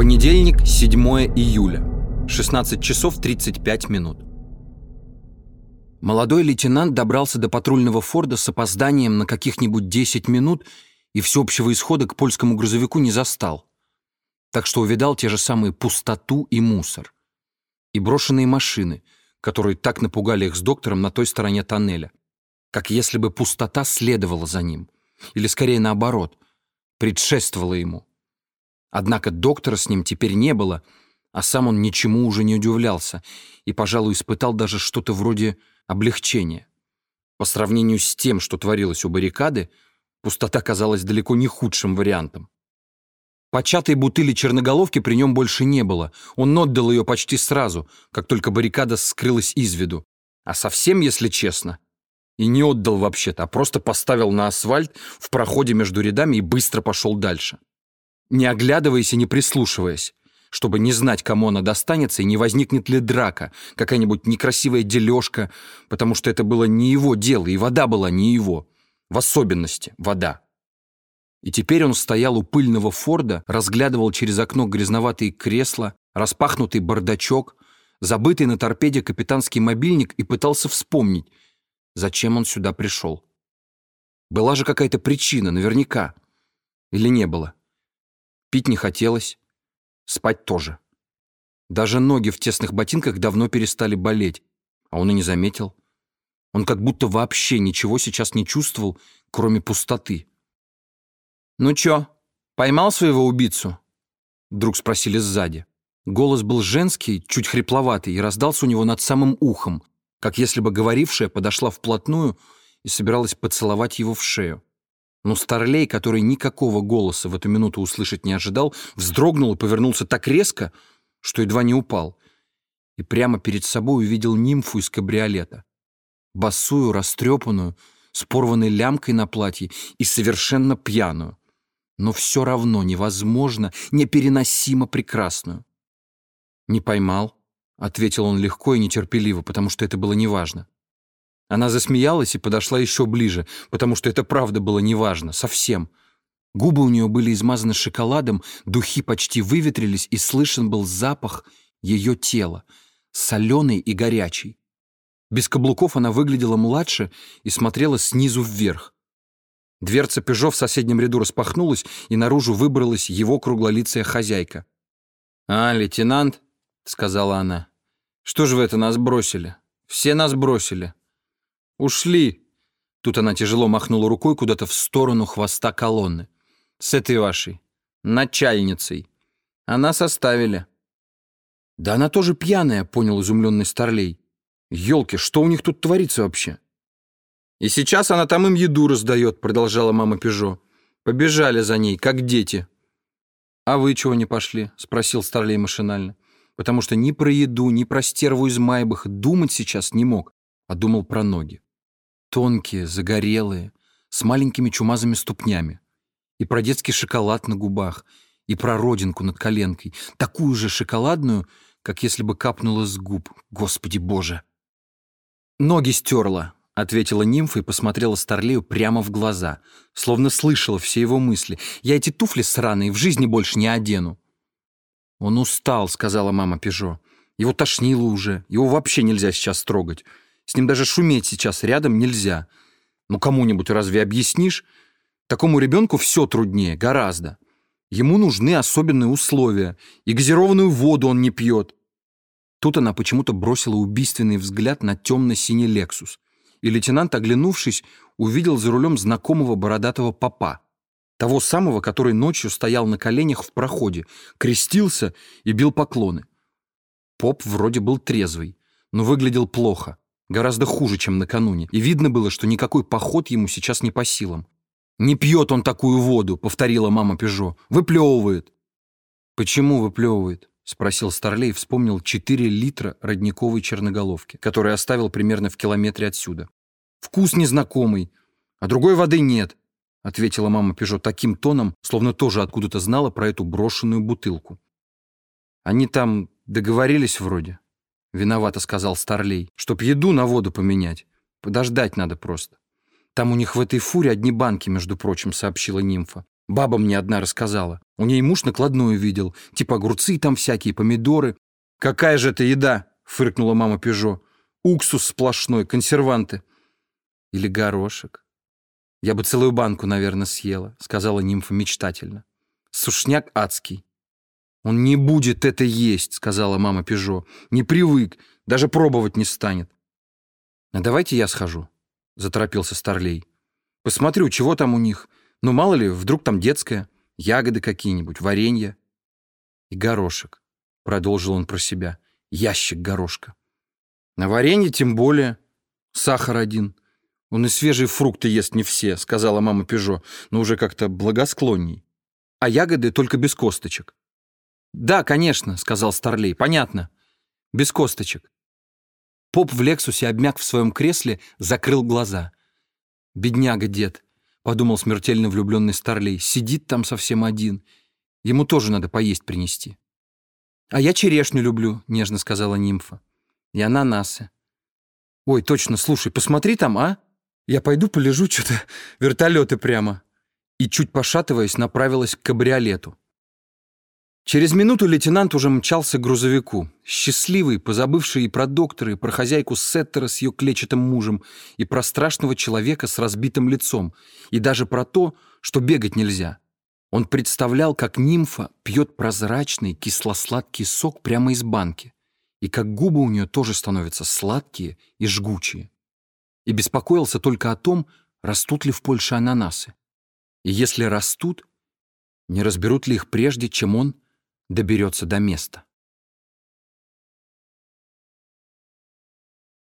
Понедельник, 7 июля. 16 часов 35 минут. Молодой лейтенант добрался до патрульного Форда с опозданием на каких-нибудь 10 минут и всеобщего исхода к польскому грузовику не застал. Так что увидал те же самые пустоту и мусор. И брошенные машины, которые так напугали их с доктором на той стороне тоннеля. Как если бы пустота следовала за ним. Или скорее наоборот, предшествовала ему. Однако доктора с ним теперь не было, а сам он ничему уже не удивлялся и, пожалуй, испытал даже что-то вроде облегчения. По сравнению с тем, что творилось у баррикады, пустота казалась далеко не худшим вариантом. Початой бутыли черноголовки при нем больше не было. Он отдал ее почти сразу, как только баррикада скрылась из виду. А совсем, если честно, и не отдал вообще-то, а просто поставил на асфальт в проходе между рядами и быстро пошел дальше не оглядываясь и не прислушиваясь, чтобы не знать, кому она достанется, и не возникнет ли драка, какая-нибудь некрасивая дележка, потому что это было не его дело, и вода была не его. В особенности вода. И теперь он стоял у пыльного Форда, разглядывал через окно грязноватые кресла, распахнутый бардачок, забытый на торпеде капитанский мобильник и пытался вспомнить, зачем он сюда пришел. Была же какая-то причина, наверняка. Или не было? Пить не хотелось, спать тоже. Даже ноги в тесных ботинках давно перестали болеть, а он и не заметил. Он как будто вообще ничего сейчас не чувствовал, кроме пустоты. «Ну чё, поймал своего убийцу?» Вдруг спросили сзади. Голос был женский, чуть хрипловатый, и раздался у него над самым ухом, как если бы говорившая подошла вплотную и собиралась поцеловать его в шею. Но Старлей, который никакого голоса в эту минуту услышать не ожидал, вздрогнул и повернулся так резко, что едва не упал. И прямо перед собой увидел нимфу из кабриолета. Босую, растрепанную, с порванной лямкой на платье и совершенно пьяную. Но все равно невозможно, непереносимо прекрасную. «Не поймал», — ответил он легко и нетерпеливо, потому что это было неважно. Она засмеялась и подошла еще ближе, потому что это правда было неважно, совсем. Губы у нее были измазаны шоколадом, духи почти выветрились, и слышен был запах ее тела, соленый и горячий. Без каблуков она выглядела младше и смотрела снизу вверх. Дверца «Пежо» в соседнем ряду распахнулась, и наружу выбралась его круглолицая хозяйка. «А, лейтенант», — сказала она, — «что же вы это нас бросили? Все нас бросили». «Ушли!» Тут она тяжело махнула рукой куда-то в сторону хвоста колонны. «С этой вашей. Начальницей. Она составили». «Да она тоже пьяная», — понял изумленный Старлей. «Елки, что у них тут творится вообще?» «И сейчас она там им еду раздает», — продолжала мама Пежо. «Побежали за ней, как дети». «А вы чего не пошли?» — спросил Старлей машинально. Потому что ни про еду, ни про стерву из Майбаха думать сейчас не мог, а думал про ноги. Тонкие, загорелые, с маленькими чумазыми ступнями. И про детский шоколад на губах, и про родинку над коленкой. Такую же шоколадную, как если бы капнула с губ. Господи боже! «Ноги стерла», — ответила нимфа и посмотрела Старлею прямо в глаза, словно слышала все его мысли. «Я эти туфли сраные в жизни больше не одену». «Он устал», — сказала мама Пежо. «Его тошнило уже. Его вообще нельзя сейчас трогать. С ним даже шуметь сейчас рядом нельзя. Ну кому-нибудь разве объяснишь? Такому ребенку все труднее, гораздо. Ему нужны особенные условия, и газированную воду он не пьет. Тут она почему-то бросила убийственный взгляд на темно-синий «Лексус», и лейтенант, оглянувшись, увидел за рулем знакомого бородатого папа, того самого, который ночью стоял на коленях в проходе, крестился и бил поклоны. Поп вроде был трезвый, но выглядел плохо. Гораздо хуже, чем накануне, и видно было, что никакой поход ему сейчас не по силам. «Не пьет он такую воду», — повторила мама Пежо. «Выплевывает». «Почему выплевывает?» — спросил Старлей вспомнил 4 литра родниковой черноголовки, который оставил примерно в километре отсюда. «Вкус незнакомый, а другой воды нет», — ответила мама Пежо таким тоном, словно тоже откуда-то знала про эту брошенную бутылку. «Они там договорились вроде», — виновато сказал Старлей, — «чтоб еду на воду поменять. Подождать надо просто». «Там у них в этой фуре одни банки, между прочим», — сообщила нимфа. «Баба мне одна рассказала. У ней муж накладную видел, типа огурцы там всякие, помидоры. «Какая же это еда?» — фыркнула мама Пежо. «Уксус сплошной, консерванты». «Или горошек». «Я бы целую банку, наверное, съела», — сказала нимфа мечтательно. «Сушняк адский». «Он не будет это есть», — сказала мама Пежо. «Не привык, даже пробовать не станет». «А давайте я схожу», — заторопился Старлей. «Посмотрю, чего там у них. Ну, мало ли, вдруг там детское. Ягоды какие-нибудь, варенье». «И горошек», — продолжил он про себя. «Ящик горошка». «На варенье тем более. Сахар один. Он и свежие фрукты ест не все», — сказала мама Пежо, но уже как-то благосклонней. «А ягоды только без косточек». «Да, конечно», — сказал Старлей. «Понятно. Без косточек». Поп в Лексусе обмяк в своем кресле, закрыл глаза. «Бедняга дед», — подумал смертельно влюбленный Старлей, «сидит там совсем один. Ему тоже надо поесть принести». «А я черешню люблю», — нежно сказала нимфа. «И ананасы». «Ой, точно, слушай, посмотри там, а? Я пойду полежу, что-то вертолеты прямо». И, чуть пошатываясь, направилась к кабриолету. Через минуту лейтенант уже мчался к грузовику. Счастливый, позабывший и про доктора, и про хозяйку Сеттера с ее клетчатым мужем, и про страшного человека с разбитым лицом, и даже про то, что бегать нельзя. Он представлял, как нимфа пьет прозрачный кисло-сладкий сок прямо из банки, и как губы у нее тоже становятся сладкие и жгучие. И беспокоился только о том, растут ли в Польше ананасы. И если растут, не разберут ли их прежде, чем он доберется до места.